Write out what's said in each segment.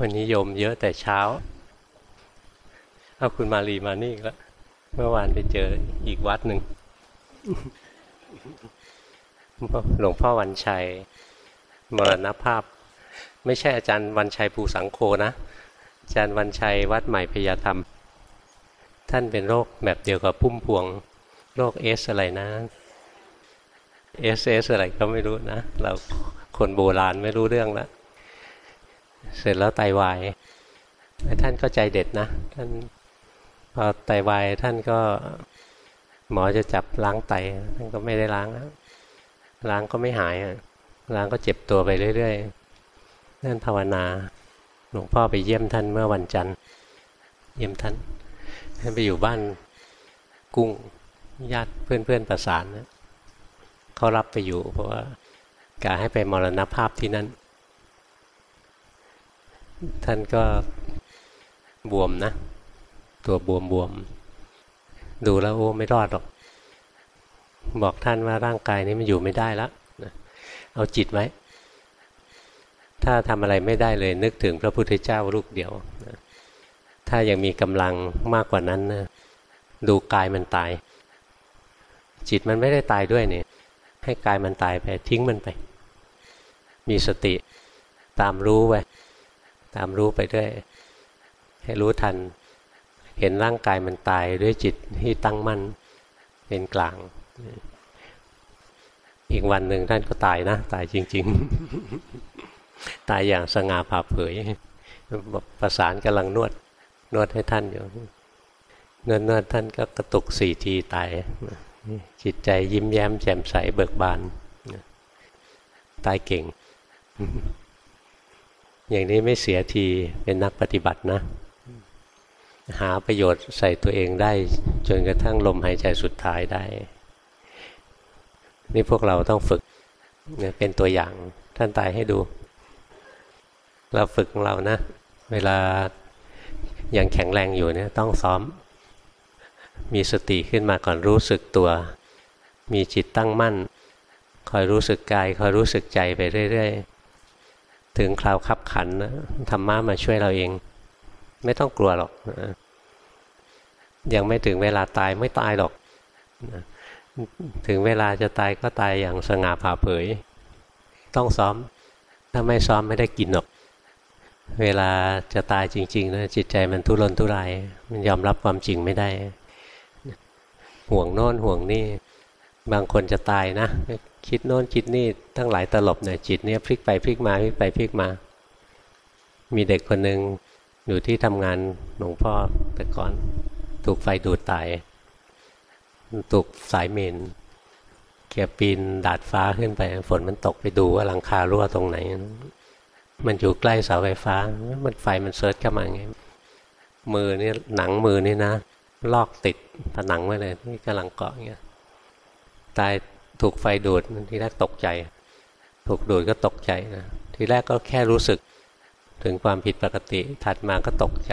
วันนี้โยมเยอะแต่เช้า เอาคุณมาลีมานี่แล้วเมื่อวานไปเจออีกวัดหนึ่งหลวงพ่อวันชัยมรณภาพ ไม่ใช่อาจารย์วันชัยภูสังโคนะ อาจารย์วันชัยวัดใหม่พยาธรรม ท่านเป็นโรคแบบเดียวกับพุ่มพวง โรค S อะไรนะ S S อะไรก็ไม่รู้นะ เราคนโบราณไม่รู้เรื่องแล้ว เสร็จแล้วไตาวายท่านก็ใจเด็ดนะท่านพอไตาวายท่านก็หมอจะจับล้างไตท่านก็ไม่ได้ล้างล้วล้างก็ไม่หายล้างก็เจ็บตัวไปเรื่อยๆนั่นภาวนาหลวงพ่อไปเยี่ยมท่านเมื่อวันจันทร์ เยี่ยมท่านท่านไปอยู่บ้านกุ้งญาติเพื่อนๆประสานนะเขารับไปอยู่ เพราะว่ากาให้ไปมรณภาพที่นั่น ท่านก็บวมนะ ตัวบวมบวม ดูแล้วโอ้ไม่รอดหรอก บอกท่านว่าร่างกายนี้มันอยู่ไม่ได้แล้วเอาจิตไว้ ถ้าทำอะไรไม่ได้เลยนึกถึงพระพุทธเจ้าลูกเดียว ถ้ายังมีกำลังมากกว่านั้นนะดูกายมันตาย จิตมันไม่ได้ตายด้วยเนี่ยให้กายมันตายไปทิ้งมันไป มีสติตามรู้ไว้ ตามรู้ไปด้วยให้รู้ทัน เห็นร่างกายมันตายด้วยจิตที่ตั้งมั่นเป็นกลาง อีกวันหนึ่งท่านก็ตายนะ ตายจริง ๆ ตายอย่างสง่าผ่าเผยประสานกำลังนวดนวดให้ท่านอยู่นวดนวดท่านก็กระตุกสี่ทีตายจิตใจยิ้มแย้มแจ่มใสเบิกบานตายเก่ง อย่างนี้ไม่เสียทีเป็นนักปฏิบัตินะ หาประโยชน์ใส่ตัวเองได้ จนกระทั่งลมหายใจสุดท้ายได้ นี่พวกเราต้องฝึกเนี่ยเป็นตัวอย่างท่านตายให้ดู เราฝึกของเรานะ เวลายังแข็งแรงอยู่เนี่ยต้องซ้อม มีสติขึ้นมาก่อนรู้สึกตัว มีจิตตั้งมั่น คอยรู้สึกกาย คอยรู้สึกใจไปเรื่อย ๆ ถึงคราวขับขันนะธรรมะมาช่วยเราเอง ไม่ต้องกลัวหรอกนะยังไม่ถึงเวลาตายไม่ตายหรอกนะถึงเวลาจะตายก็ตายอย่างสง่าผ่าเผย ต้องซ้อม ถ้าไม่ซ้อมไม่ได้กินหรอก เวลาจะตายจริงๆนะจิตใจมันทุรนทุราย มันยอมรับความจริงไม่ได้ ห่วงโน่นห่วงนี่ บางคนจะตายนะ คิดโน้นคิดนี่ทั้งหลายตลบเนี่ยจิตเนี่ยพลิกไปพลิกมาพลิกไปพลิกมา มีเด็กคนหนึ่งอยู่ที่ทำงานหลวงพ่อแต่ก่อน ถูกไฟดูดตาย ถูกสายเมนเกียปีนดาดฟ้าขึ้นไป ฝนมันตกไปดูว่าหลังคารั่วตรงไหน มันอยู่ใกล้เสาไฟฟ้า มันไฟมันเซิร์ชเข้ามาไงมือนี่หนังมือนี่นะ ลอกติดผนังไว้เลยนี่กำลังเกาะเงี้ย ตายถูกไฟดูดทีแรกตกใจ ถูกดูดก็ตกใจนะทีแรกก็แค่รู้สึกถึงความผิดปกติ ถัดมาก็ตกใจ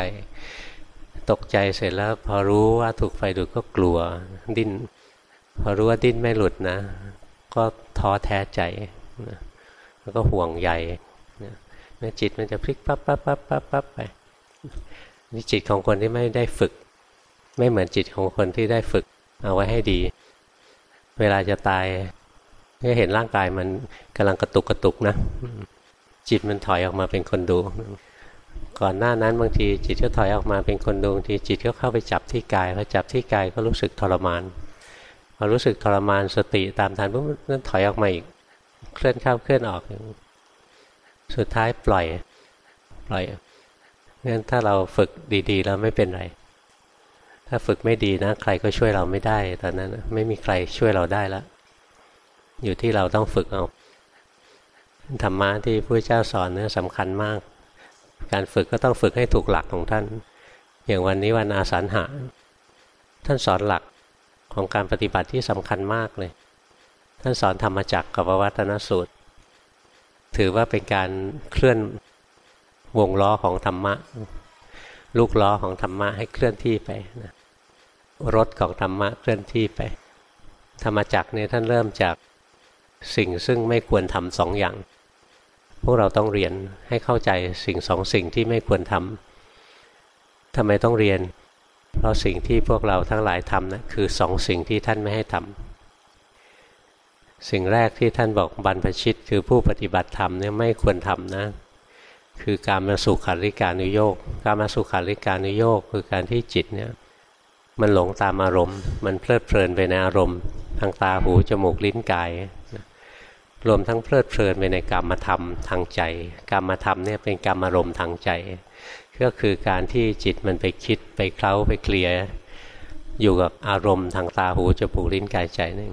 ตกใจเสร็จแล้ว พอรู้ว่าถูกไฟดูดก็กลัวดิ้น พอรู้ว่าดิ้นไม่หลุดนะ ก็ท้อแท้ใจนะแล้วก็ห่วงใหญ่นะจิตมันจะพลิกปั๊บปั๊บปั๊บปั๊บปั๊บไปนี่จิตของคนที่ไม่ได้ฝึก ไม่เหมือนจิตของคนที่ได้ฝึกเอาไว้ให้ดี เวลาจะตายก็เห็นร่างกายมันกำลังกระตุกกระตุกนะ จิตมันถอยออกมาเป็นคนดู ก่อนหน้านั้นบางทีจิตก็ถอยออกมาเป็นคนดูบางทีจิตก็เข้าไปจับที่กายพอจับที่กายก็รู้สึกทรมานพอรู้สึกทรมานสติตามทันปุ๊บนั่นถอยออกมาอีก เคลื่อนเข้าเคลื่อนออก สุดท้ายปล่อยปล่อยงั้นถ้าเราฝึกดีๆแล้วไม่เป็นไร ถ้าฝึกไม่ดีนะ ใครก็ช่วยเราไม่ได้ตอนนั้นไม่มีใครช่วยเราได้แล้วอยู่ที่เราต้องฝึกเอาธรรมะที่พระเจ้าสอนเนี่ยสำคัญมาก การฝึกก็ต้องฝึกให้ถูกหลักของท่าน อย่างวันนี้วันอาสาฬหะท่านสอนหลักของการปฏิบัติที่สำคัญมากเลย ท่านสอนธรรมจักรกับวัตนสูตร ถือว่าเป็นการเคลื่อนวงล้อของธรรมะ ลูกล้อของธรรมะให้เคลื่อนที่ไปนะ รถของธรรมะเคลื่อนที่ไป ธรรมจักเนี่ยท่านเริ่มจากสิ่งซึ่งไม่ควรทำสองอย่าง พวกเราต้องเรียนให้เข้าใจสิ่งสองสิ่งที่ไม่ควรทำทำไมต้องเรียน เพราะสิ่งที่พวกเราทั้งหลายทำนะคือสองสิ่งที่ท่านไม่ให้ทำสิ่งแรกที่ท่านบอกบรรพชิต คือผู้ปฏิบัติธรรมเนี่ยไม่ควรทำนะคือการมาสุขาริการนุโยก การมาสุขาริการนุโยกคือการที่จิตเนี่ย มันหลงตามอารมณ์ มันเพลิดเพลินไปในอารมณ์ ทางตาหูจมูกลิ้นกาย รวมทั้งเพลิดเพลินไปในกรรมธรรมทางใจกรรมธรรมเนี่ยเป็นกรรมอารมณ์ทางใจ ก็คือการที่จิตมันไปคิดไปเคล้าไปเคลียอยู่กับอารมณ์ทางตาหูจมูกลิ้นกายใจนั่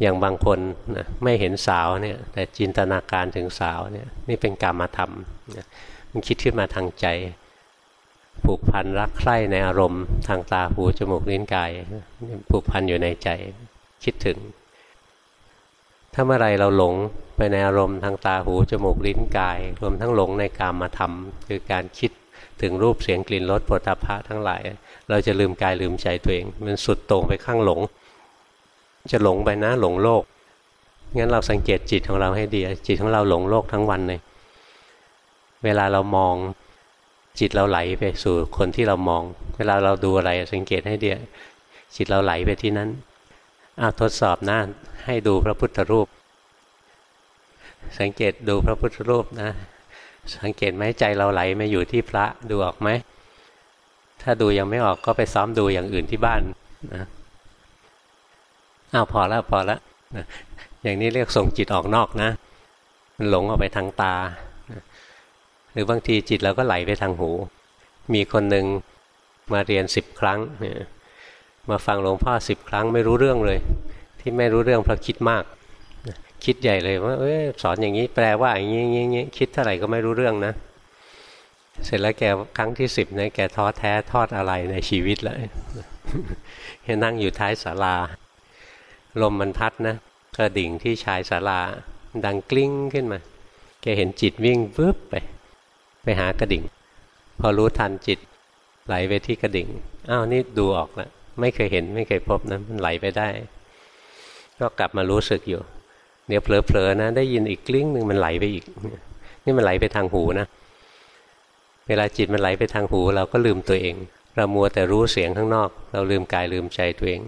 อย่างบางคนนะไม่เห็นสาวเนี่ยแต่จินตนาการถึงสาวเนี่ยนี่เป็นกรรมธรรมนะมันคิดขึ้นมาทางใจ ผูกพันรักใคร่ในอารมณ์ทางตาหูจมูกลิ้นกายผูกพันอยู่ในใจคิดถึง ถ้าเมื่อไรเราหลงไปในอารมณ์ทางตาหูจมูกลิ้นกาย รวมทั้งหลงในกามธรรมคือการคิดถึงรูปเสียงกลิ่นรสปุถะพะทั้งหลาย เราจะลืมกายลืมใจตัวเอง มันสุดตรงไปข้างหลง จะหลงไปนะหลงโลกงั้นเราสังเกตจิตของเราให้ดีจิตของเราหลงโลกทั้งวันเลยเวลาเรามอง จิตเราไหลไปสู่คนที่เรามอง เวลาเราดูอะไรสังเกตให้เดียจิตเราไหลไปที่นั้นอ้าวทดสอบนะให้ดูพระพุทธรูป สังเกตดูพระพุทธรูปนะ สังเกตไหมใจเราไหลมาอยู่ที่พระดูออกไหมถ้าดูยังไม่ออกก็ไปซ้อมดูอย่างอื่นที่บ้านนะอ้าวพอแล้วพอแล้วอย่างนี้เรียกส่งจิตออกนอกนะ มันหลงออกไปทางตา หรือบางทีจิตเราก็ไหลไปทางหู มีคนหนึ่งมาเรียนสิบครั้งมาฟังหลวงพ่อสิบครั้งไม่รู้เรื่องเลย ที่ไม่รู้เรื่องเพราะคิดมาก คิดใหญ่เลยว่าเออสอนอย่างนี้แปลว่าอย่างนี้อย่างนี้คิดเท่าไหร่ก็ไม่รู้เรื่องนะ เสร็จแล้วแกครั้งที่สิบเนี่ยแกท้อแท้ทอดอะไรในชีวิตเลยแกนั่งอยู่ท้ายศาลา ลมมันพัดนะกระดิ่งที่ชายศาลาดังกลิ้งขึ้นมา แกเห็นจิตวิ่งวืบไป ไปหากระดิ่ง พอรู้ทันจิตไหลไปที่กระดิ่ง อ้าวนี่ดูออกแล้วไม่เคยเห็นไม่เคยพบนะมันไหลไปได้ ก็กลับมารู้สึกอยู่ เดี๋ยวเผลอๆนะ ได้ยินอีกกลิ้งหนึ่งมันไหลไปอีก นี่มันไหลไปทางหูนะ เวลาจิตมันไหลไปทางหู เราก็ลืมตัวเอง เรามัวแต่รู้เสียงข้างนอก เราลืมกายลืมใจตัวเอง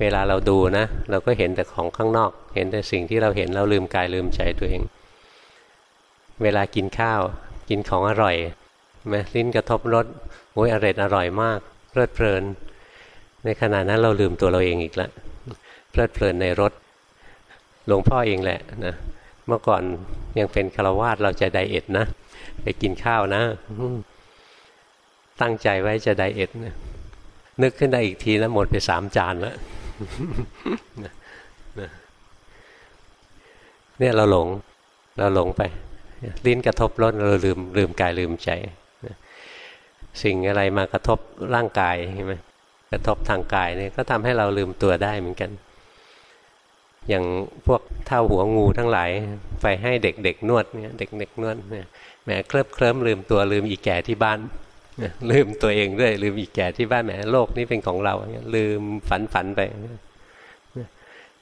เวลาเราดูนะ เราก็เห็นแต่ของข้างนอก เห็นแต่สิ่งที่เราเห็นเราลืมกายลืมใจตัวเอง เวลากินข้าว กินของอร่อยไหมลิ้นกระทบรสโอ้ยอร่อยอร่อยมาก เพลิดเพลิน ในขณะนั้นเราลืมตัวเราเองอีกล้วเพลิดเพลินในรสหลวงพ่อเองแหละนะเมื่อก่อนยังเป็นคารวาสเราจะไดเอทนะไปกินข้าวนะตั้งใจไว้จะไดเอทนะนึกขึ้นได้อีกทีนะหมดไปสามจานแล้วเนี่ยเราหลง เราหลงไป ลิ้นกระทบรสเราลืมลืมกายลืมใจ สิ่งอะไรมากระทบร่างกายใช่ไหมกระทบทางกายเนี่ยก็ทำให้เราลืมตัวได้เหมือนกัน อย่างพวกเท่าหัวงูทั้งหลายไปให้เด็กๆนวดเนี่ยเด็กๆนวดเนี่ยแหมเคลิบเคลิ้มลืมตัวลืมอีแก่ที่บ้านลืมตัวเองด้วย ลืมอีกแก่ที่บ้านแหมโลกนี้เป็นของเรา ลืมฝันฝันไปเ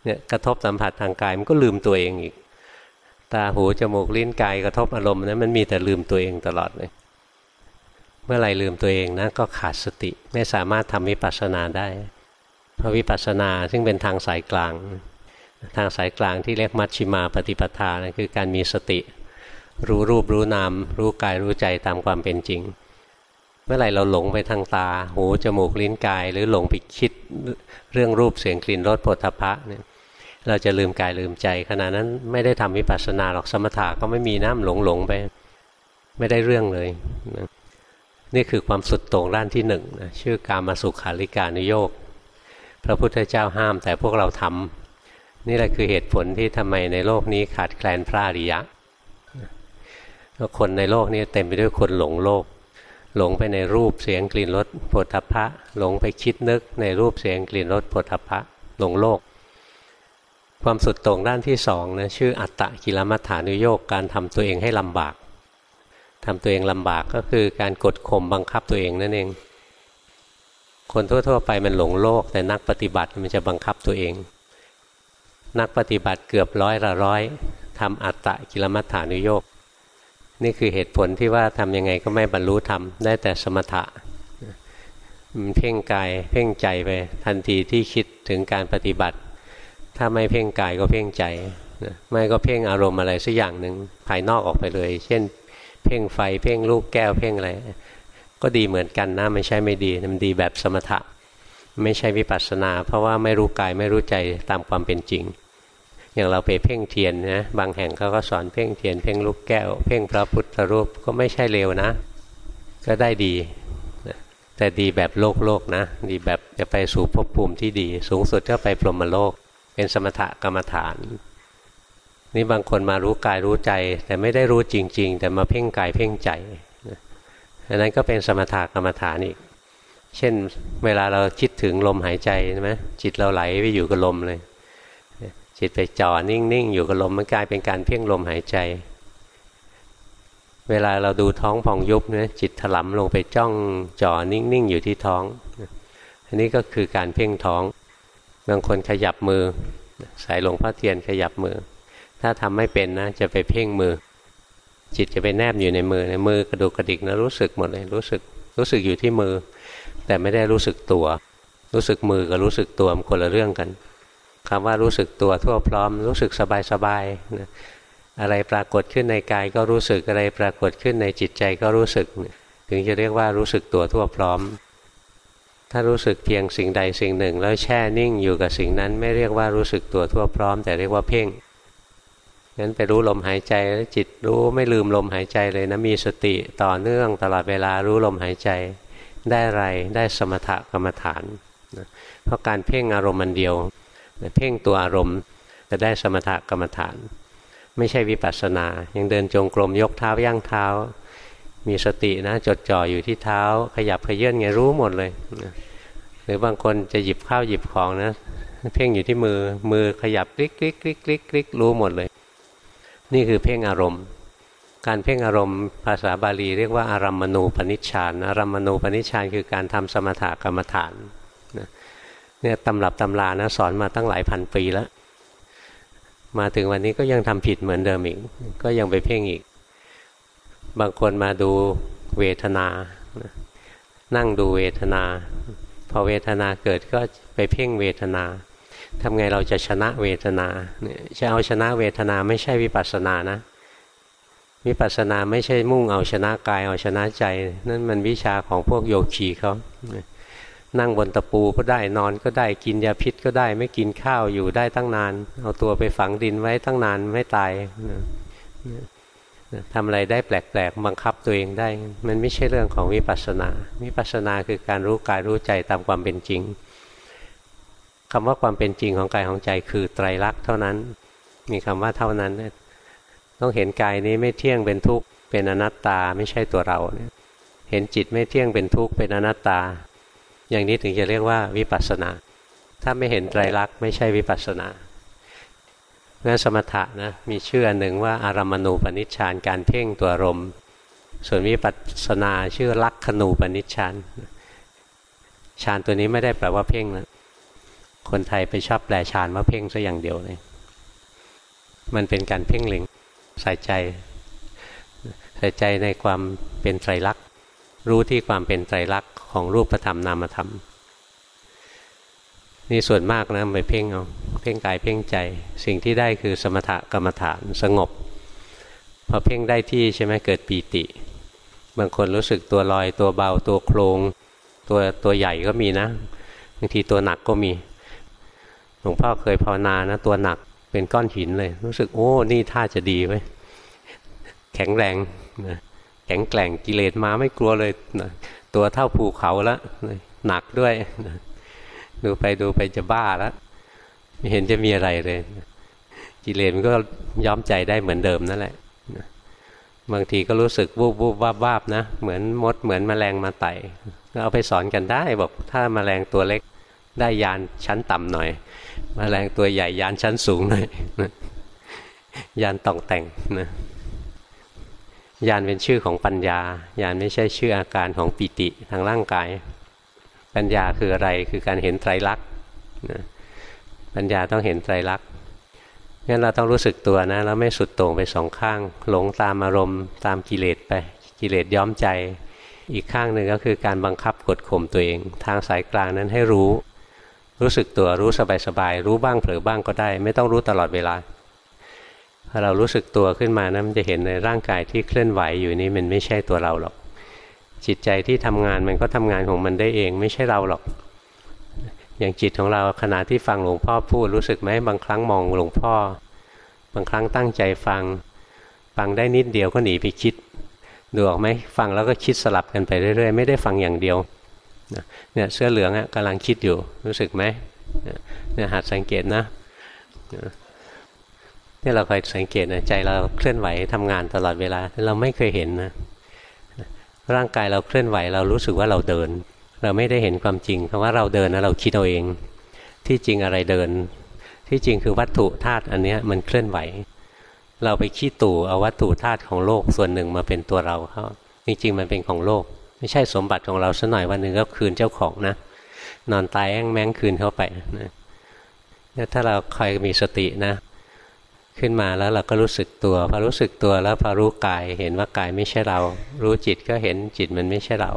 นี่ยกระทบสัมผัสทางกายมันก็ลืมตัวเองอีก ตาหูจมูกลิ้นกายกระทบอารมณ์นะมันมีแต่ลืมตัวเองตลอดเลยเมื่อไรลืมตัวเองนะก็ขาดสติ ไม่สามารถทำวิปัสสนาได้เพราะวิปัสสนาซึ่งเป็นทางสายกลาง ทางสายกลางที่เรียกมัชชิมาปฏิปทานะคือการมีสติ รู้รูปรู้นามรู้กายรู้ใจตามความเป็นจริง เมื่อไหร่เราหลงไปทางตา หูจมูกลิ้นกาย หรือหลงไปคิดเรื่องรูปเสียงกลิ่นรสผลทพะเนี่ย เราจะลืมกายลืมใจ ขณะนั้นไม่ได้ทำวิปัสสนาหรอกสมถะก็ไม่มีน้ำหลงหลงไป ไม่ได้เรื่องเลยนะนี่คือความสุดโต่งด้านที่หนึ่งนะชื่อการมาสุขาริการนโยกพระพุทธเจ้าห้ามแต่พวกเราทำนี่แหละคือเหตุผลที่ทำไมในโลกนี้ขาดแคลนพระอริยะคนในโลกนี้เต็มไปด้วยคนหลงโลก หลงไปในรูปเสียงกลิ่นรสผลทพะ หลงไปคิดนึกในรูปเสียงกลิ่นรสผลทพะหลงโลก ความสุดตรงด้านที่สองนะชื่ออัตตะกิลมัฏฐานุโยกการทำตัวเองให้ลำบากทำตัวเองลำบากก็คือการกดข่มบังคับตัวเองนั่นเอง คนทั่วๆไปมันหลงโลก แต่นักปฏิบัติมันจะบังคับตัวเอง นักปฏิบัติเกือบร้อยละร้อยทำอัตตะกิลมัฏฐานุโยกนี่คือเหตุผลที่ว่าทำยังไงก็ไม่บรรลุธรรมได้แต่สมถะเพ่งกายเพ่งใจไปทันทีที่คิดถึงการปฏิบัติ ถ้าไม่เพ่งกายก็เพ่งใจไม่ก็เพ่งอารมณ์อะไรสักอย่างหนึ่งภายนอกออกไปเลย เช่น เพ่งไฟเพ่งลูกแก้วเพ่งอะไรก็ดีเหมือนกันนะไม่ใช่ไม่ดีมันดีแบบสมถะ ไม่ใช่วิปัสสนา เพราะว่าไม่รู้กายไม่รู้ใจตามความเป็นจริง อย่างเราไปเพ่งเทียนนะบางแห่งเขาก็สอนเพ่งเทียน เพ่งลูกแก้ว เพ่งพระพุทธรูปก็ไม่ใช่เลวนะ ก็ได้ดีแต่ดีแบบโลกโลกนะ ดีแบบจะไปสู่ภพภูมิที่ดี สูงสุดก็ไปพรหมโลก เป็นสมถกรรมฐาน นี่บางคนมารู้กายรู้ใจ แต่ไม่ได้รู้จริง ๆ แต่มาเพ่งกายเพ่งใจอันนั้นก็เป็นสมถกรรมฐานอีก เช่นเวลาเราคิดถึงลมหายใจใช่ไหมจิตเราไหลไปอยู่กับลมเลย จิตไปจ่อนิ่งๆอยู่กับลมมันกลายเป็นการเพ่งลมหายใจ เวลาเราดูท้องพองยุบเนี่ยจิตถลำลงไปจ้องจ่อนิ่งๆอยู่ที่ท้อง อันนี้ก็คือการเพ่งท้อง บางคนขยับมือ สายหลวงพ่อเทียนขยับมือ ถ้าทำไม่เป็นนะ จะไปเพ่งมือ จิตจะไปแนบอยู่ในมือในมือกระดูกกระดิกนะรู้สึกหมดเลยรู้สึกรู้สึกอยู่ที่มือ แต่ไม่ได้รู้สึกตัว รู้สึกมือกับรู้สึกตัวมันคนละเรื่องกันคำว่ารู้สึกตัวทั่วพร้อม รู้สึกสบายๆนะอะไรปรากฏขึ้นในกายก็รู้สึกอะไรปรากฏขึ้นในจิตใจก็รู้สึก ถึงจะเรียกว่ารู้สึกตัวทั่วพร้อม ถ้ารู้สึกเพียงสิ่งใดสิ่งหนึ่ง แล้วแช่นิ่งอยู่กับสิ่งนั้น ไม่เรียกว่ารู้สึกตัวทั่วพร้อม แต่เรียกว่าเพ่งงั้นไปรู้ลมหายใจแล้วจิตรู้ไม่ลืมลมหายใจเลยนะมีสติต่อเนื่องตลอดเวลารู้ลมหายใจได้ไรได้สมถกรรมฐานเพราะการเพ่งอารมณ์มันเดียวเพ่งตัวอารมณ์จะได้สมถกรรมฐาน ไม่ใช่วิปัสสนา ยังเดินจงกรมยกเท้าย่างเท้า มีสตินะจดจ่ออยู่ที่เท้า ขยับขยื่นไงรู้หมดเลย หรือบางคนจะหยิบข้าวหยิบของนะ เพ่งอยู่ที่มือมือขยับคลิกคลิกคลิกคลิกคลิกรู้หมดเลย นี่คือเพ่งอารมณ์ การเพ่งอารมณ์ภาษาบาลีเรียกว่าอารัมมณูปนิชฌานอารัมมณูปนิชฌานคือการทำสมถกรรมฐานเนี่ยตำรับตำรานะสอนมาตั้งหลายพันปีแล้ว มาถึงวันนี้ก็ยังทำผิดเหมือนเดิมอีกก็ยังไปเพ่งอีก บางคนมาดูเวทนา นั่งดูเวทนา พอเวทนาเกิดก็ไปเพ่งเวทนาทำไงเราจะชนะเวทนาจะเอาชนะเวทนาไม่ใช่วิปัสสนานะวิปัสสนาไม่ใช่มุ่งเอาชนะกายเอาชนะใจนั่นมันวิชาของพวกโยคีเขานั่งบนตะปูก็ได้นอนก็ได้กินยาพิษก็ได้ไม่กินข้าวอยู่ได้ตั้งนาน เอาตัวไปฝังดินไว้ตั้งนานไม่ตาย ทำอะไรได้แปลกๆบังคับตัวเองได้ มันไม่ใช่เรื่องของวิปัสสนาวิปัสสนาคือการรู้กายรู้ใจตามความเป็นจริงคำว่าความเป็นจริงของกายของใจคือไตรลักษณ์เท่านั้น มีคำว่าเท่านั้น ต้องเห็นกายนี้ไม่เที่ยงเป็นทุกข์เป็นอนัตตาไม่ใช่ตัวเราเห็นจิตไม่เที่ยงเป็นทุกข์เป็นอนัตตา อย่างนี้ถึงจะเรียกว่าวิปัสสนา ถ้าไม่เห็นไตรลักษณ์ไม่ใช่วิปัสสนา งั้นสมถะนะมีชื่ออันหนึ่งว่าอารามณูปนิชฌานการเพ่งตัวรมส่วนวิปัสสนาชื่อลักขณูปนิชฌานฌานตัวนี้ไม่ได้แปลว่าเพ่งนะคนไทยไปชอบแปลฌานว่าเพ่งซะอย่างเดียวเลยมันเป็นการเพ่งเล็งใส่ใจ ใส่ใจในความเป็นไตรลักษณ์รู้ที่ความเป็นไตรลักษณ์ของรูปธรรมนามธรรม นี่ส่วนมากนะไปเพ่งเอาเพ่งกายเพ่งใจ สิ่งที่ได้คือสมถกรรมฐานสงบพอเพ่งได้ที่ใช่ไหมเกิดปีติ บางคนรู้สึกตัวลอยตัวเบาตัวโครงตัวตัวใหญ่ก็มีนะบางทีตัวหนักก็มีหลวงพ่อเคยภาวนานะตัวหนักเป็นก้อนหินเลย รู้สึกโอ้นี่ท่าจะดีไว้แข็งแรงนะแข็งแกร่งกิเลสมาไม่กลัวเลยนะตัวเท่าภูเขาแล้วหนักด้วย ดูไปดูไปจะบ้าแล้วไม่เห็นจะมีอะไรเลย กิเลสมันก็ย้อมใจได้เหมือนเดิมนั่นแหละบางทีก็รู้สึกวูบวูบวาบวาบนะ เหมือนมดเหมือนมแมลงมาไต่เอาไปสอนกันได้ บอกถ้ามาแมลงตัวเล็กได้ยานชั้นต่ำหน่อยมแมลงตัวใหญ่ยานชั้นสูงหน่อยยานต้องแต่งนะญาณเป็นชื่อของปัญญาญาณไม่ใช่ชื่ออาการของปิติทางร่างกาย ปัญญาคืออะไรคือการเห็นไตรลักษณ์ปัญญาต้องเห็นไตรลักษณ์งั้นเราต้องรู้สึกตัวนะแล้วไม่สุดโต่งไปสองข้าง หลงตามอารมณ์ตามกิเลสไปกิเลสย้อมใจ อีกข้างหนึ่งก็คือการบังคับกดข่มตัวเอง ทางสายกลางนั้นให้รู้ รู้สึกตัวรู้สบายๆรู้บ้างเผลอบ้างก็ได้ ไม่ต้องรู้ตลอดเวลาพอเรารู้สึกตัวขึ้นมานะมันจะเห็นในร่างกายที่เคลื่อนไหวอยู่นี้มันไม่ใช่ตัวเราหรอก จิตใจที่ทำงานมันก็ทำงานของมันได้เอง ไม่ใช่เราหรอก อย่างจิตของเราขณะที่ฟังหลวงพ่อพูดรู้สึกไหมบางครั้งมองหลวงพ่อ บางครั้งตั้งใจฟัง ฟังได้นิดเดียวก็หนีไปคิดดูออกไหมฟังแล้วก็คิดสลับกันไปเรื่อยๆ ไม่ได้ฟังอย่างเดียวเนี่ยเสื้อเหลืองอะกำลังคิดอยู่รู้สึกไหมเนี่ยหัดสังเกตนะนี่เราคอยสังเกตนะใจเราเคลื่อนไหวทำงานตลอดเวลาเราไม่เคยเห็นนะ ร่างกายเราเคลื่อนไหวเรารู้สึกว่าเราเดิน เราไม่ได้เห็นความจริงคำว่าเราเดินนะเราคิดเอาเอง ที่จริงอะไรเดิน ที่จริงคือวัตถุธาตุอันนี้มันเคลื่อนไหว เราไปขี้ตู่เอาวัตถุธาตุของโลกส่วนหนึ่งมาเป็นตัวเราเขาจริงๆมันเป็นของโลก ไม่ใช่สมบัติของเราสัหน่อยวันหนึ่งก็คืนเจ้าของนะนอนตายแอ้งแม้งคืนเข้าไปนะถ้าเราคอยมีสตินะ ขึ้นมาแล้วเราก็รู้สึกตัวพอรู้สึกตัวแล้วพอรู้กายเห็นว่ากายไม่ใช่เรา รู้จิตก็เห็นจิตมันไม่ใช่เรา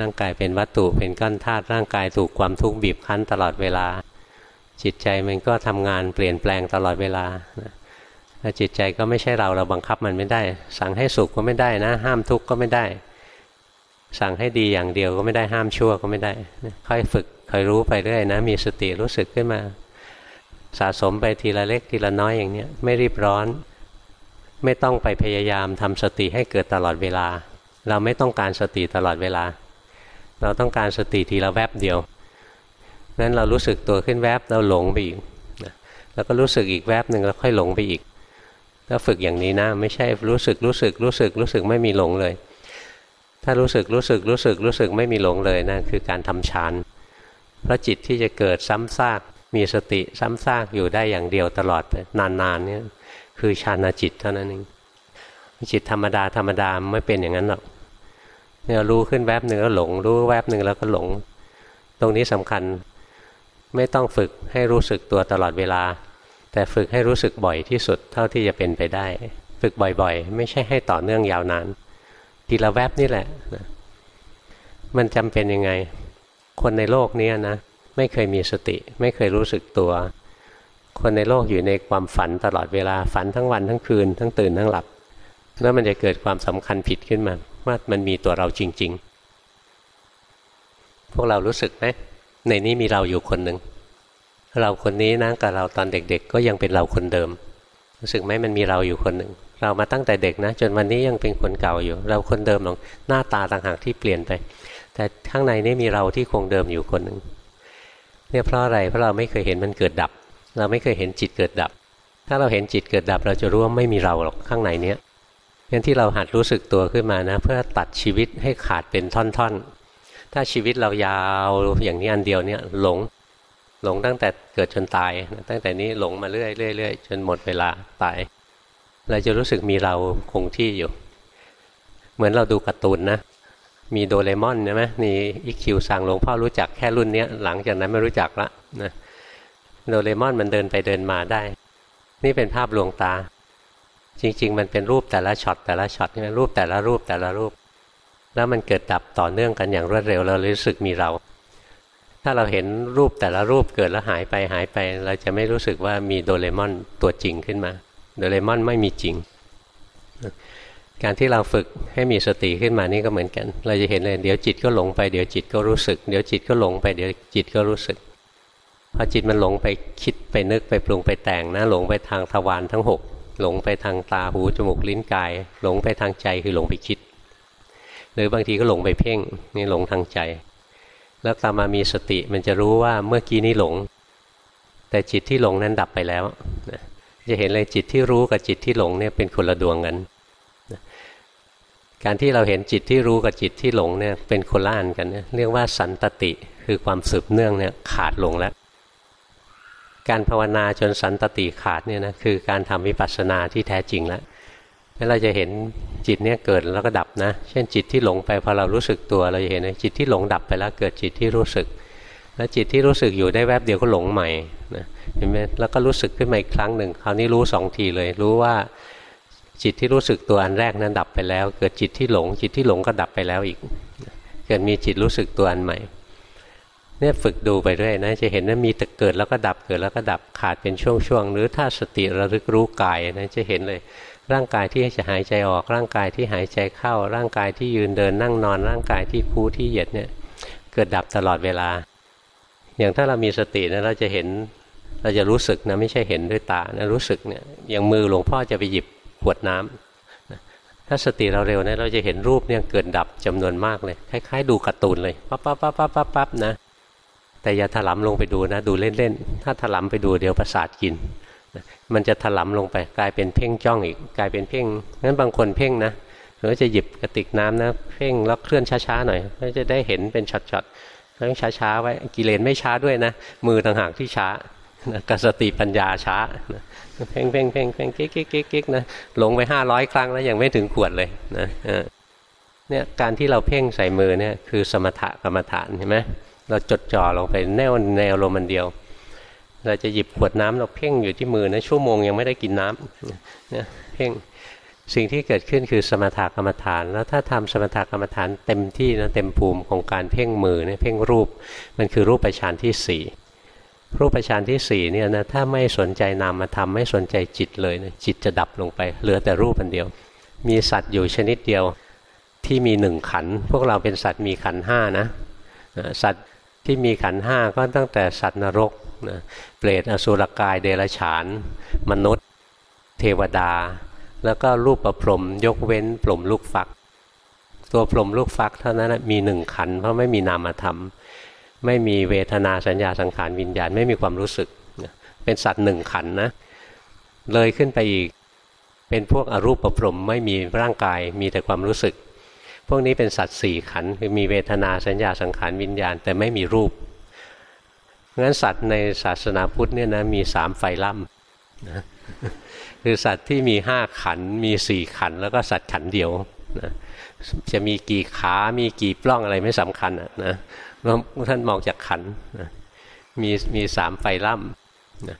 ร่างกายเป็นวัตถุเป็นก้อนธาตุร่างกายถูกความทุกข์บีบคั้นตลอดเวลา จิตใจมันก็ทำงานเปลี่ยนแปลงตลอดเวลาถ้าจิตใจก็ไม่ใช่เราเราบังคับมันไม่ได้ สั่งให้สุขก็ไม่ได้นะ ห้ามทุกข์ก็ไม่ได้ สั่งให้ดีอย่างเดียวก็ไม่ได้ห้ามชั่วก็ไม่ได้ค่อยฝึกค่อยรู้ไปเรื่อยนะ มีสติรู้สึกขึ้นมา สะสมไปทีละเล็กทีละน้อยอย่างนี้ไม่รีบร้อน ไม่ต้องไปพยายามทำสติให้เกิดตลอดเวลา เราไม่ต้องการสติตลอดเวลา เราต้องการสติทีละแวบเดียวนั้นเรารู้สึกตัวขึ้นแวบเราหลงไปอีกแล้วก็รู้สึกอีกแวบหนึ่งแล้วค่อยหลงไปอีกถ้าฝึกอย่างนี้นะ ไม่ใช่รู้สึกรู้สึกรู้สึกรู้สึกไม่มีหลงเลย ถ้ารู้สึกรู้สึกรู้สึกรู้สึกไม่มีหลงเลยนะคือการทำฌานเพราะจิตที่จะเกิดซ้ำซาก มีสติซ้ำซากอยู่ได้อย่างเดียวตลอดนานๆเนี่ยคือฌานจิตเท่านั้นเองจิตธรรมดาธรรมดาไม่เป็นอย่างนั้นหรอกเนี่ยรู้ขึ้นแวบหนึ่งแล้วหลง รู้แวบหนึ่งแล้วก็หลง ตรงนี้สำคัญไม่ต้องฝึกให้รู้สึกตัวตลอดเวลา แต่ฝึกให้รู้สึกบ่อยที่สุดเท่าที่จะเป็นไปได้ ฝึกบ่อยๆ ไม่ใช่ให้ต่อเนื่องยาวนานทีละแวบนี่แหละนะมันจำเป็นยังไง คนในโลกนี้นะ ไม่เคยมีสติ ไม่เคยรู้สึกตัว คนในโลกอยู่ในความฝันตลอดเวลาฝันทั้งวันทั้งคืน ทั้งตื่นทั้งหลับ แล้วมันจะเกิดความสำคัญผิดขึ้นมา ว่ามันมีตัวเราจริง ๆ พวกเรารู้สึกไหมในนี้มีเราอยู่คนหนึ่งเราคนนี้นะกับเราตอนเด็กๆ ก็ยังเป็นเราคนเดิม รู้สึกไหมมันมีเราอยู่คนหนึ่งเรามาตั้งแต่เด็กนะ จนวันนี้ยังเป็นคนเก่าอยู่ เราคนเดิมหรอกหน้าตาต่างหากที่เปลี่ยนไป แต่ข้างในนี่มีเราที่คงเดิมอยู่คนหนึ่ง เนี่ยเพราะอะไรเพราะเราไม่เคยเห็นมันเกิดดับ เราไม่เคยเห็นจิตเกิดดับ ถ้าเราเห็นจิตเกิดดับ เราจะรู้ว่าไม่มีเราหรอกข้างในเนี้ยงั้นที่เราหัดรู้สึกตัวขึ้นมานะ เพื่อตัดชีวิตให้ขาดเป็นท่อนๆ ถ้าชีวิตเรายาวอย่างนี้อันเดียวเนี่ยหลงหลงตั้งแต่เกิดจนตาย ตั้งแต่นี้หลงมาเรื่อยๆจนหมดเวลาตาย เราจะรู้สึกมีเราคงที่อยู่ เหมือนเราดูการ์ตูนนะ มีโดเรมอนใช่ไหมนี่อีคิวสั่งหลวงพ่อรู้จักแค่รุ่นนี้หลังจากนั้นไม่รู้จักละนะโดเรมอนมันเดินไปเดินมาได้ นี่เป็นภาพลวงตา จริง ๆ มันเป็นรูปแต่ละช็อตแต่ละช็อตใช่ไหมรูปแต่ละรูปแต่ละรูป แล้วมันเกิดดับต่อเนื่องกันอย่างรวดเร็วเรารู้สึกมีเรา ถ้าเราเห็นรูปแต่ละรูปเกิดแล้วหายไปหายไป เราจะไม่รู้สึกว่ามีโดเรมอนตัวจริงขึ้นมา โดเรมอนไม่มีจริง การที่เราฝึกให้มีสติขึ้นมานี่ก็เหมือนกัน เราจะเห็นเลยเดี๋ยวจิตก็หลงไปเดี๋ยวจิตก็รู้สึก เดี๋ยวจิตก็หลงไปเดี๋ยวจิตก็รู้สึกพอจิตมันหลงไปคิดไปนึกไปปรุงไปแต่งนะหลงไปทางทวารทั้งหกหลงไปทางตาหูจมูกลิ้นกาย หลงไปทางใจคือหลงไปคิด หรือบางทีก็หลงไปเพ่งนี่หลงทางใจ แล้วตามมามีสติมันจะรู้ว่าเมื่อกี้นี้หลง แต่จิตที่หลงนั้นดับไปแล้วจะเห็นเลยจิตที่รู้กับจิตที่หลงเนี่ยเป็นคนละดวงกัน การที่เราเห็นจิตที่รู้กับจิตที่หลงเนี่ยเป็นคนละอันกันเนี่ยเรียกว่าสันตติคือความสืบเนื่องเนี่ยขาดลงแล้ว การภาวนาจนสันตติขาดเนี่ยนะคือการทำวิปัสสนาที่แท้จริงแล้วแล้วเราจะเห็นจิตเนี่ยเกิดแล้วก็ดับนะ เช่นจิตที่หลงไปพอเรารู้สึกตัวเราจะเห็นจิตที่หลงดับไปแล้วเกิดจิตที่รู้สึก แล้วจิตที่รู้สึกอยู่ได้แวบเดียวก็หลงใหม่นะเห็นไหมแล้วก็รู้สึกขึ้นมาอีกครั้งหนึ่งคราวนี้รู้สองทีเลย รู้ว่า จิตที่รู้สึกตัวอันแรกนั้นดับไปแล้ว เกิดจิตที่หลง จิตที่หลงก็ดับไปแล้วอีก เกิดมีจิตรู้สึกตัวอันใหม่เนี่ยฝึกดูไปด้วยนะจะเห็นว่ามีแต่เกิดแล้วก็ดับเกิดแล้วก็ดับขาดเป็นช่วงๆหรือถ้าสติระลึกรู้กายนะจะเห็นเลย ร่างกายที่จะหายใจออกร่างกายที่หายใจเข้า ร่างกายที่ยืนเดินนั่งนอน ร่างกายที่คูที่เหยียดเนี่ยเกิดดับตลอดเวลา อย่างถ้าเรามีสตินะเราจะเห็นเราจะรู้สึกนะไม่ใช่เห็นด้วยตานะรู้สึกเนี่ยอย่างมือหลวงพ่อจะไปหยิบ ขวดน้ำถ้าสติเราเร็วนะเราจะเห็นรูปเนี่ยเกิดดับจำนวนมากเลย คล้ายๆ ดูการ์ตูนเลยปั๊บปั๊บปั๊บปั๊บปั๊บปั๊บนะ แต่อย่าถลำลงไปดูนะ ดูเล่นๆ ถ้าถลำไปดูเดี๋ยวประสาทกิน มันจะถลำลงไปกลายเป็นเพ่งจ้องอีกกลายเป็นเพ่งงั้นบางคนเพ่งนะหรือจะหยิบกระติกน้ำนะ เพ่งแล้วเคลื่อนช้าๆหน่อยก็จะได้เห็นเป็นช็อตๆต้องช้าๆไว้กิเลนไม่ช้าด้วยนะ มือต่างหากที่ช้า กสติปัญญาช้าเพ่งเพ่งเพ่งเพ่งเก๊กเก๊กกิ๊กกิ๊กนะหลงไปห้าร้อยครั้งแล้วยังไม่ถึงขวดเลยนะเนี่ยการที่เราเพ่งใส่มือเนี่ยคือสมถะกรรมฐานเห็นไหมเราจดจ่อลงไปแนวแนวลมมันเดียว เราจะหยิบขวดน้ำเราเพ่งอยู่ที่มือนะชั่วโมงยังไม่ได้กินน้ำเนี่ยเพ่งสิ่งที่เกิดขึ้นคือสมถกรรมฐาน แล้วถ้าทำสมถกรรมฐานเต็มที่นะเต็มภูมิของการเพ่งมือเนี่ยเพ่งรูป มันคือรูปประชานที่สี่ รูปประชานที่สี่เนี่ยนะถ้าไม่สนใจนามมาทำไม่สนใจจิตเลยนะจิตจะดับลงไป เหลือแต่รูปอันเดียว มีสัตว์อยู่ชนิดเดียวที่มีหนึ่งขัน พวกเราเป็นสัตว์มีขันห้านะสัตว์ที่มีขันห้าก็ตั้งแต่สัตว์นรกนะเปรตอสุรกายเดรัจฉาน มนุษย์ เทวดา แล้วก็รูปประพรมยกเว้นปลมลูกฟัก ตัวปลมลูกฟักเท่านั้นมีหนึ่งขัน เพราะไม่มีนามธรรม ไม่มีเวทนาสัญญาสังขารวิญญาณไม่มีความรู้สึก เป็นสัตว์หนึ่งขันนะ เลยขึ้นไปอีกเป็นพวกอรูปประพรมไม่มีร่างกายมีแต่ความรู้สึก พวกนี้เป็นสัตว์สี่ขันคือมีเวทนาสัญญาสังขารวิญญาณ แต่ไม่มีรูปงั้นสัตว์ในศาสนาพุทธเนี่ยนะมีสามไฟล่ำนะคือสัตว์ที่มีห้าขันมีสี่ขันแล้วก็สัตว์ขันเดียวนะ จะมีกี่ขา มีกี่ปล้องอะไรไม่สำคัญนะท่านมองจากขันนะมีมีสามไฟล่ำนะ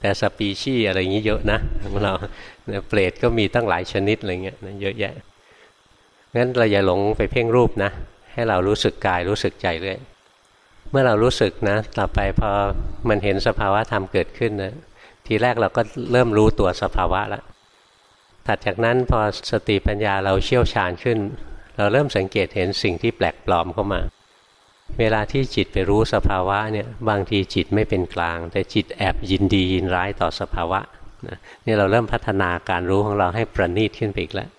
แต่สปีชีอะไรอย่างนี้เยอะนะของเราเปรตก็มีตั้งหลายชนิดอะไรเงี้ยเยอะแยะงั้นเราอย่าหลงไปเพ่งรูปนะ ให้เรารู้สึกกายรู้สึกใจเรื่อยเมื่อเรารู้สึกนะต่อไปพอมันเห็นสภาวะธรรมเกิดขึ้นนะทีแรกเราก็เริ่มรู้ตัวสภาวะแล้ว ถัดจากนั้นพอสติปัญญาเราเชี่ยวชาญขึ้น เราเริ่มสังเกตเห็นสิ่งที่แปลกปลอมเข้ามา เวลาที่จิตไปรู้สภาวะเนี่ยบางทีจิตไม่เป็นกลาง แต่จิตแอบยินดียินร้ายต่อสภาวะนี่เราเริ่มพัฒนาการรู้ของเราให้ประณีตขึ้นไปอีกแล้ว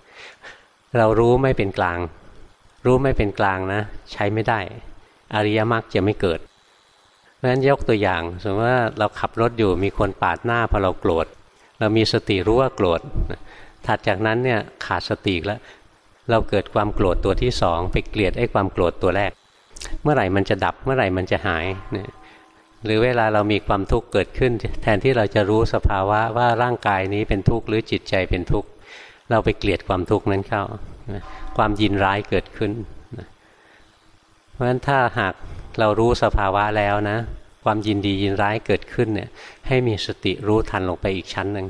เรารู้ไม่เป็นกลาง รู้ไม่เป็นกลางนะ ใช้ไม่ได้ อริยมรรคจะไม่เกิดเพราะฉะนั้นยกตัวอย่าง สมมติว่าเราขับรถอยู่มีคนปาดหน้าพอเราโกรธเรามีสติรู้ว่าโกรธ ถัดจากนั้นเนี่ยขาดสติแล้ว เราเกิดความโกรธตัวที่สองไปเกลียดไอ้ความโกรธตัวแรก เมื่อไหร่มันจะดับเมื่อไหร่มันจะหายเนี่ยหรือเวลาเรามีความทุกข์เกิดขึ้น แทนที่เราจะรู้สภาวะว่าร่างกายนี้เป็นทุกข์หรือจิตใจเป็นทุกข์เราไปเกลียดความทุกข์นั้นเข้าความยินร้ายเกิดขึ้นเพราะฉะนั้นถ้าหากเรารู้สภาวะแล้วนะ ความยินดียินร้ายเกิดขึ้นเนี่ยให้มีสติรู้ทันลงไปอีกชั้นหนึ่ง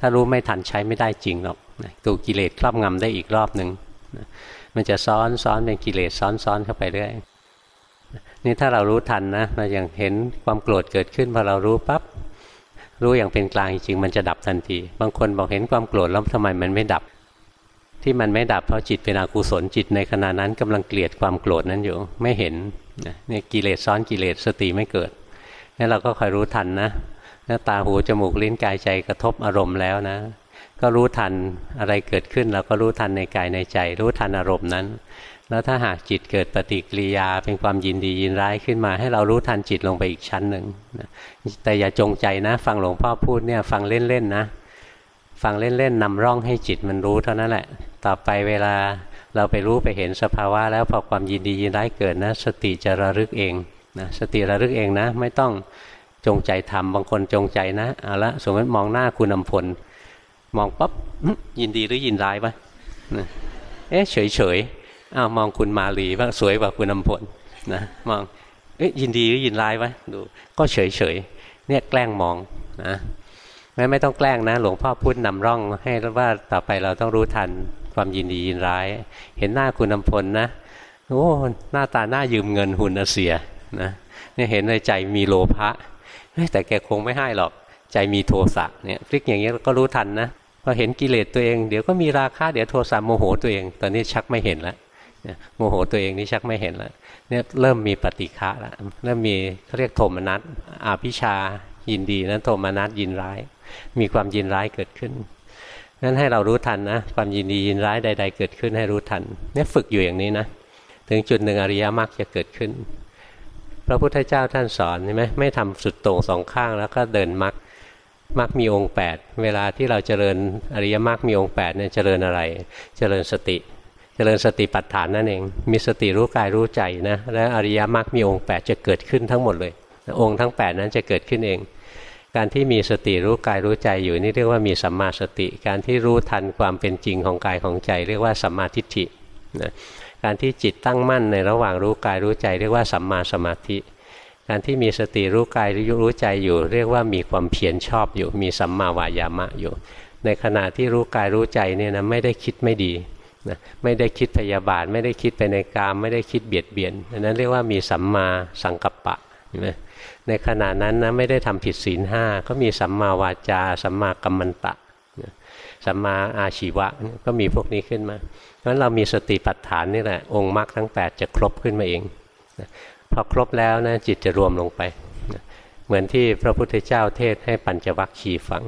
ถ้ารู้ไม่ทันใช้ไม่ได้จริงหรอกตัวกิเลสครอบงำได้อีกรอบหนึ่งมันจะซ้อนซ้อนเป็นกิเลสซ้อนซ้อนเข้าไปเรื่อยนี่ถ้าเรารู้ทันนะเราอย่างเห็นความโกรธเกิดขึ้นพอเรารู้ปับ๊บรู้อย่างเป็นกลางจริงมันจะดับทันที บางคนบอกเห็นความโกรธแล้วทำไมมันไม่ดับ ที่มันไม่ดับเพราะจิตเป็นอกุศลจิตในขณะนั้นกำลังเกลียดความโกรธนั้นอยู่ไม่เห็นนี่กิเลสซ้อนกิเลสสติไม่เกิดนี่เราก็คอยรู้ทันนะ ถ้าตาหูจมูกลิ้นกายใจกระทบอารมณ์แล้วนะ ก็รู้ทันอะไรเกิดขึ้นเราก็รู้ทันในกายในใจ รู้ทันอารมณ์นั้น แล้วถ้าหากจิตเกิดปฏิกิริยาเป็นความยินดียินร้ายขึ้นมา ให้เรารู้ทันจิตลงไปอีกชั้นหนึ่งแต่อย่าจงใจนะ ฟังหลวงพ่อพูดเนี่ยฟังเล่นๆนะฟังเล่นๆนำร่องให้จิตมันรู้เท่านั้นแหละ ต่อไปเวลาเราไปรู้ไปเห็นสภาวะแล้วพอความยินดียินร้ายเกิดนะ สติจะระลึกเองนะสติระลึกเองนะ ไม่ต้อง จงใจทำบางคนจงใจนะเอาละสมมติมองหน้าคุณนำพลมองปั๊บยินดีหรือยินร้ายปะเอ๊ะเฉยเฉยอ้าวมองคุณมาลีบ้าสวยกว่าคุณนำพลนะมองเอ้ยยินดีหรือยินร้ายวะดู ก็เฉยเฉยเนี่ยแกล้งมองนะไม่ไม่ต้องแกล้งนะ หลวงพ่อพูดนำร่องให้ว่าต่อไปเราต้องรู้ทันความยินดียินร้าย เห็นหน้าคุณนำพลนะโอ้หน้าตาหน้ายืมเงินหุ่นเสียนะเนี่ยเห็นในใจมีโลภะ แต่แกคงไม่ให้หรอกใจมีโทสะเนี่ยพลิกอย่างนี้ก็รู้ทันนะพอเห็นกิเลสตัวเองเดี๋ยวก็มีราคะเดี๋ยวโทสะโมโหตัวเอง ตอนนี้ชักไม่เห็นแล้วโมโหตัวเองนี่ชักไม่เห็นแล้วเนี่ยเริ่มมีปฏิฆะแล้วเริ่มมีเขาเรียกโทมนัสอาพิชายินดีนั้นโทมนัสยินร้าย มีความยินร้ายเกิดขึ้นนั้นให้เรารู้ทันนะความยินดียินร้ายใด ๆ เกิดขึ้นให้รู้ทันเนี่ยฝึกอยู่อย่างนี้นะถึงจุดหนึ่งอริยมรรคจะเกิดขึ้น ระพุทธเจ้าท่านสอนใช่ไหมไม่ทำสุดโต่งสองข้างแล้วก็เดินมรรคมรรคมีองค์ 8 เวลาที่เราเจริญอริยมรรคมีองค์8เนี่ยเจริญอะไร เจริญสติ เจริญสติปัฏฐานนั่นเอง มีสติรู้กายรู้ใจนะและอริยมรรคมีองค์ 8 จะเกิดขึ้นทั้งหมดเลย องค์ทั้ง 8 นั้นจะเกิดขึ้นเอง การที่มีสติรู้กายรู้ใจอยู่นี่เรียกว่ามีสัมมาสติ การที่รู้ทันความเป็นจริงของกายของใจ เรียกว่าสัมมาทิฏฐินะ การที่จิตตั้งมั่นในระหว่างรู้กายรู้ใจ เรียกว่าสัมมาสมาธิ การที่มีสติรู้กายรู้ใจอยู่ เรียกว่ามีความเพียรชอบอยู่ มีสัมมาวายามะอยู่ ในขณะที่รู้กายรู้ใจเนี่ยนะไม่ได้คิดไม่ดีนะไม่ได้คิดพยาบาท ไม่ได้คิดไปในกาม ไม่ได้คิดเบียดเบียนนั้นเรียกว่ามีสัมมาสังกัปปะเห็นไหมในขณะนั้นนะไม่ได้ทำผิดศีลห้าก็มีสัมมาวาจา สัมมากัมมันตะ สัมมาอาชีวะก็มีพวกนี้ขึ้นมาเพราะฉะนั้นเรามีสติปัฏฐานนี่แหละองค์มรรคทั้ง 8 จะครบขึ้นมาเองพอครบแล้วนะจิตจะรวมลงไปเหมือนที่พระพุทธเจ้าเทศให้ปัญจวัคคีย์ฟัง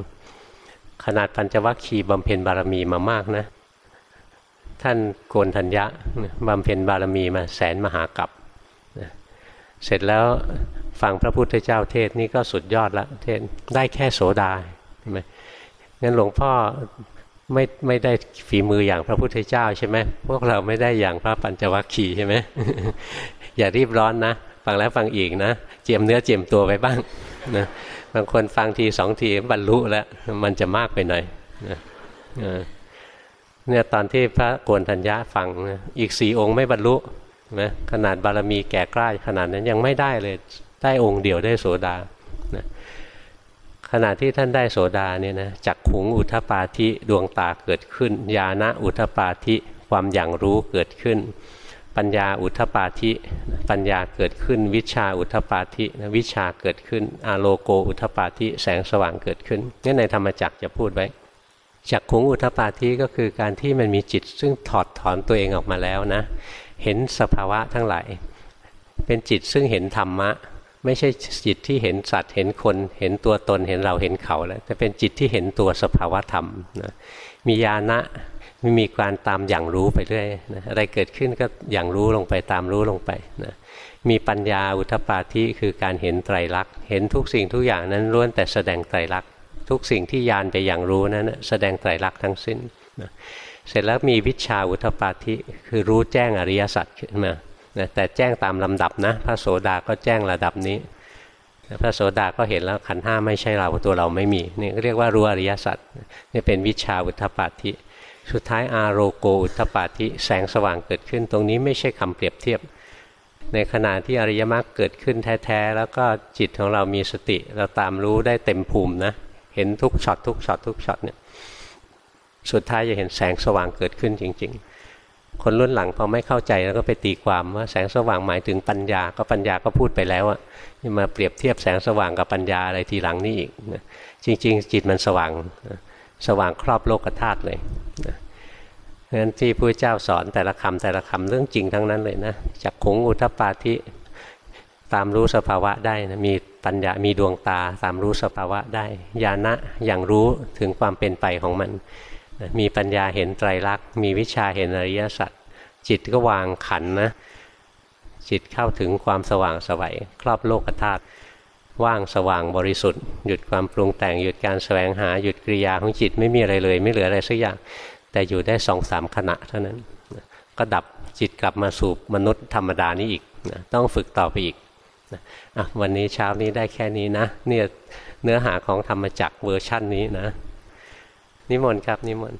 ขนาดปัญจวัคคีย์บำเพ็ญบารมีมามากนะ ท่านโกนธัญญะบำเพ็ญบารมีมาแสนมหากับเสร็จแล้วฟังพระพุทธเจ้าเทศนี่ก็สุดยอดละเทศได้แค่โสดาใช่ไหม งั้นหลวงพ่อไม่ไม่ได้ฝีมืออย่างพระพุทธเจ้าใช่ไหมพวกเราไม่ได้อย่างพระปัญจวัคคีย์ใช่ไหมอย่ารีบร้อนนะฟังแล้วฟังอีกนะเจียมเนื้อเจียมตัวไปบ้างนะบางคนฟังทีสองทีบรรลุแล้วมันจะมากไปหน่อยนะเนี่ยตอนที่พระโกนธัญญาฟังอีกสี่องค์ไม่บรรลุนะขนาดบารมีแก่กล้าขนาดนั้นยังไม่ได้เลย ได้องค์เดียวได้โสดานะ ขณะที่ท่านได้โสดาเนี่ยนะจักขุงอุทปาธิดวงตาเกิดขึ้น ญาณอุทปาธิความอย่างรู้เกิดขึ้น ปัญญาอุทปาธิปัญญาเกิดขึ้น วิชาอุทปาธิวิชาเกิดขึ้นอาโลโกอุทปาธิแสงสว่างเกิดขึ้นนี่ในธรรมจักจะพูดไว้จักขุงอุทปาธิก็คือการที่มันมีจิต ซึ่งถอดถอนตัวเองออกมาแล้วนะ เห็นสภาวะทั้งหลาย เป็นจิตซึ่งเห็นธรรมะ ไม่ใช่จิตที่เห็นสัตว์เห็นคน เห็นตัวตนเห็นเราเห็นเขาแล้วแต่เป็นจิตที่เห็นตัวสภาวธรรมนะมีญาณะม,มีการตามอย่างรู้ไปเรื่อยนะอะไรเกิดขึ้นก็อย่างรู้ลงไปตามรู้ลงไปนะมีปัญญาอุทปาธิคือการเห็นไตรลักษณ์เห็นทุกสิ่งทุกอย่างนั้นล้วนแต่แสดงไตรลักษณ์ทุกสิ่งที่ยานไปอย่างรู้นั้นแสดงไตรลักษณ์ทั้งสิ้นนะเสร็จแล้วมีวิชาอุทปาธิคือรู้แจ้งอริยสัจขึ้นมา นะแต่แจ้งตามลำดับนะพระโสดาก็แจ้งระดับนี้พระโสดาก็เห็นแล้วขันห้าไม่ใช่เราตัวเราไม่มีนี่เรียกว่ารู้อริยสัจนี่เป็นวิชชาอุทะปาทิสุดท้ายอาโลโกอุทะปาทิแสงสว่างเกิดขึ้น ตรงนี้ไม่ใช่คำเปรียบเทียบ ในขณะที่อริยมรรคเกิดขึ้นแท้ๆแล้วก็จิตของเรามีสติ เราตามรู้ได้เต็มภูมินะเห็นทุกช็อตทุกช็อตทุกช็อตเนี่ยสุดท้ายจะเห็นแสงสว่างเกิดขึ้นจริง ๆ คนรุ่นหลังพอไม่เข้าใจแล้วก็ไปตีความว่าแสงสว่างหมายถึงปัญญาก็ปัญญาก็พูดไปแล้วอะมาเปรียบเทียบแสงสว่างกับปัญญาอะไรทีหลังนี่อีกจริง ๆ จิตมันสว่างสว่างครอบโลกธาตุเลยเพราะฉะนั้นที่พระเจ้าสอนแต่ละคำแต่ละคำเรื่องจริงทั้งนั้นเลยนะจากขงอุทปาธิตามรู้สภาวะได้นะมีปัญญามีดวงตาตามรู้สภาวะได้ญาณะอย่างรู้ถึงความเป็นไปของมัน มีปัญญาเห็นไตรลักษณ์มีวิชาเห็นอริยสัจจิตก็วางขันนะ จิตเข้าถึงความสว่างสวัยครอบโลกธาตุว่างสว่างบริสุทธิ์ หยุดความปรุงแต่งหยุดการแสวงหาหยุดกิริยาของจิตไม่มีอะไรเลย ไม่เหลืออะไรสักอย่าง แต่อยู่ได้สองสามขณะเท่านั้น ก็ดับจิตกลับมาสู่มนุษย์ธรรมดานี้อีกนะต้องฝึกต่อไปอีกนะวันนี้เช้านี้ได้แค่นี้นะเนี่ยเนื้อหาของธรรมจักเวอร์ชั่นนี้นะ นิมนต์ครับนิมนต์